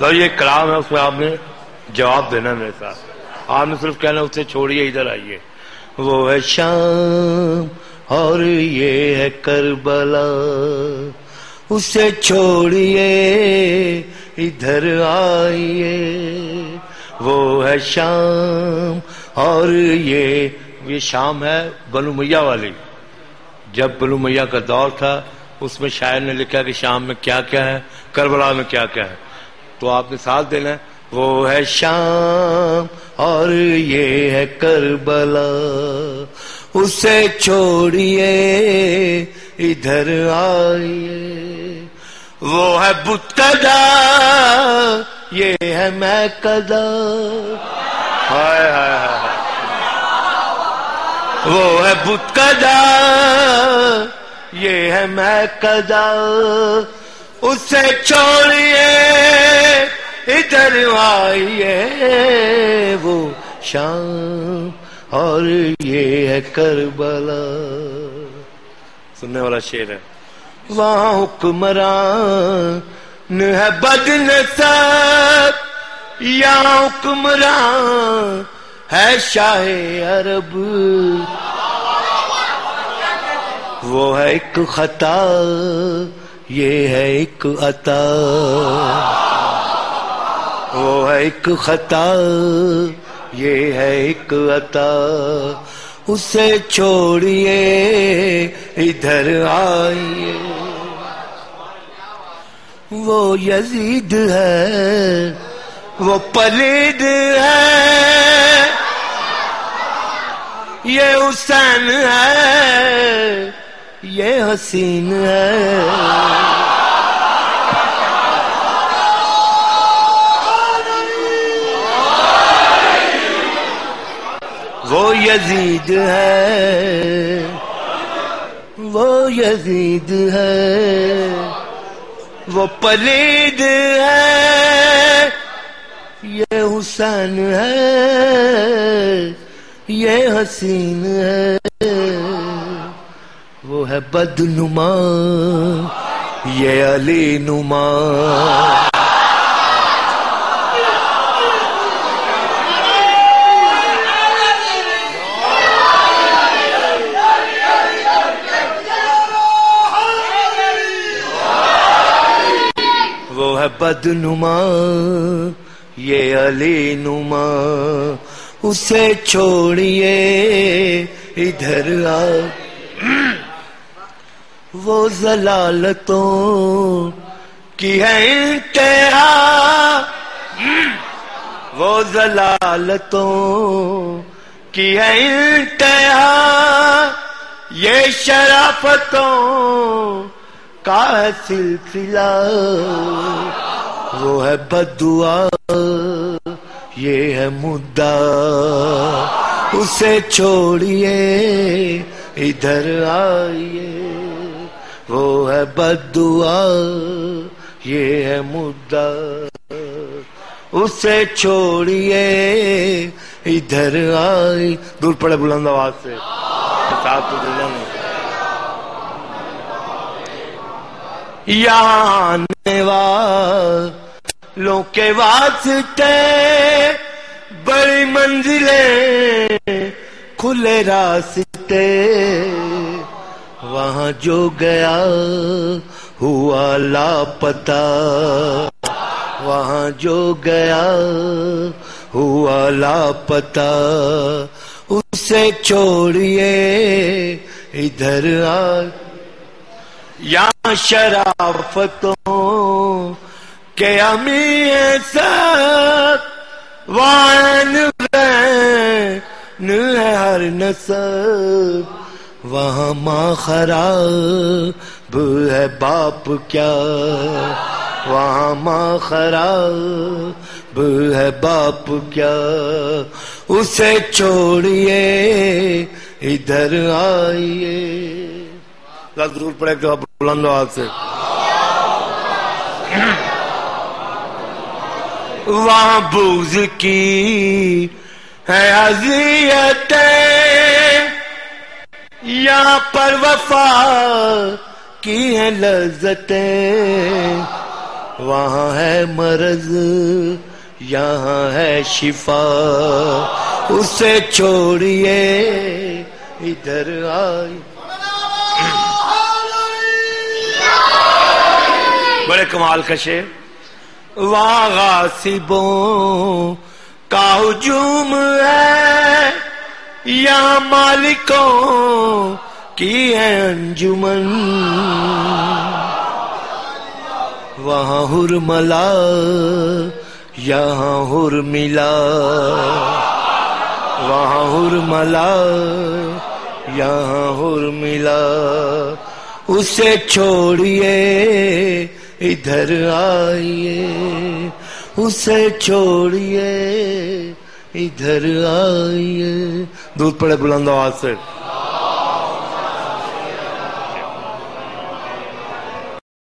لو یہ کلام ہے، اس میں آپ نے جواب دینا میرے ساتھ۔ آپ نے صرف کہنا اسے چھوڑیے، ادھر آئیے۔ وہ ہے شام اور یہ ہے کربلا۔ اسے چھوڑیے، ادھر آئیے۔ وہ ہے شام اور یہ یہ شام ہے بنو میاں والی۔ جب بنو میاں کا دور تھا، اس میں شاعر نے لکھا کہ شام میں کیا کیا ہے، کربلا میں کیا کیا ہے۔ تو آپ نے ساتھ دینا ہے۔ وہ ہے شام اور یہ ہے کربلا۔ اسے چھوڑیے، ادھر آئیے۔ وہ ہے بت کدا یہ ہے میں کدا ہائے ہائے ہائے وہ ہے بت کدا یہ ہے میں کدا اسے چھوڑیے ادھر آئیے وہ شام، اور یہ ہے کربلا۔ سننے والا شیر ہے۔ وہاں حکمران ہے بد نصب یا حکمران ہے شاہ عرب۔ وہ ہے ایک خطا، یہ ہے ایک عطا۔ وہ ہے ایک خطا، یہ ہے ایک عطا۔ اسے چھوڑیے، ادھر آئیے۔ وہ یزید ہے، وہ پلید ہے۔ یہ حسین ہے، یہ حسین ہے وہ یزید ہے۔ وہ یزید ہے۔ وہ پلید ہے۔ یہ حسین ہے۔ یہ حسین ہے۔ وہ ہے بدنما۔ یہ علی نما وہ ہے بدنما، یہ علی نما۔ اسے چھوڑیے، ادھر آ۔ وہ زلالتوں کی ہے انتہا وہ زلالتوں کی ہے انتہا یہ شرافتوں کا ہے سلسلہ وہ ہے بدعا، یہ ہے مدعا۔ اسے چھوڑیے، ادھر آئیے۔ وہ ہے بدعا، یہ ہے مدعا۔ اسے چھوڑیے، ادھر آئی دور پڑے بلند آواز سے۔ بلند یہاں آنے والوں کے واسطے بڑی منزلیں، کھلے راستے وہاں جو گیا ہوا لاپتا وہاں جو گیا ہوا لاپتا اسے چھوڑیے، ادھر آ۔ یا شرافتوں کے امی سب وان ہے ہر نصب، وہاں ماں خراب ہے باپ کیا؟ وہاں ماں خراب ہے باپ کیا؟ اسے چھوڑیے، ادھر آئیے۔ ضرور پڑے گا بلند آواز سے۔ وہاں بوز کی ہے اذیت یہاں پر وفا کی ہے لذتیں۔ وہاں ہے مرض، یہاں ہے شفا۔ اسے چھوڑیے، ادھر آئی بڑے کمال کشے وہاں غاسبوں کا ہجوم ہے، یا مالکوں کی ہے انجمن۔ وہاں ہر ملا یہاں ہر ملا وہاں ہر ملا یہاں ہر ملا اسے چھوڑیے ادھر آئیے اسے چھوڑیے ادھر آئیے۔ دودھ پڑے بلند آواز سے۔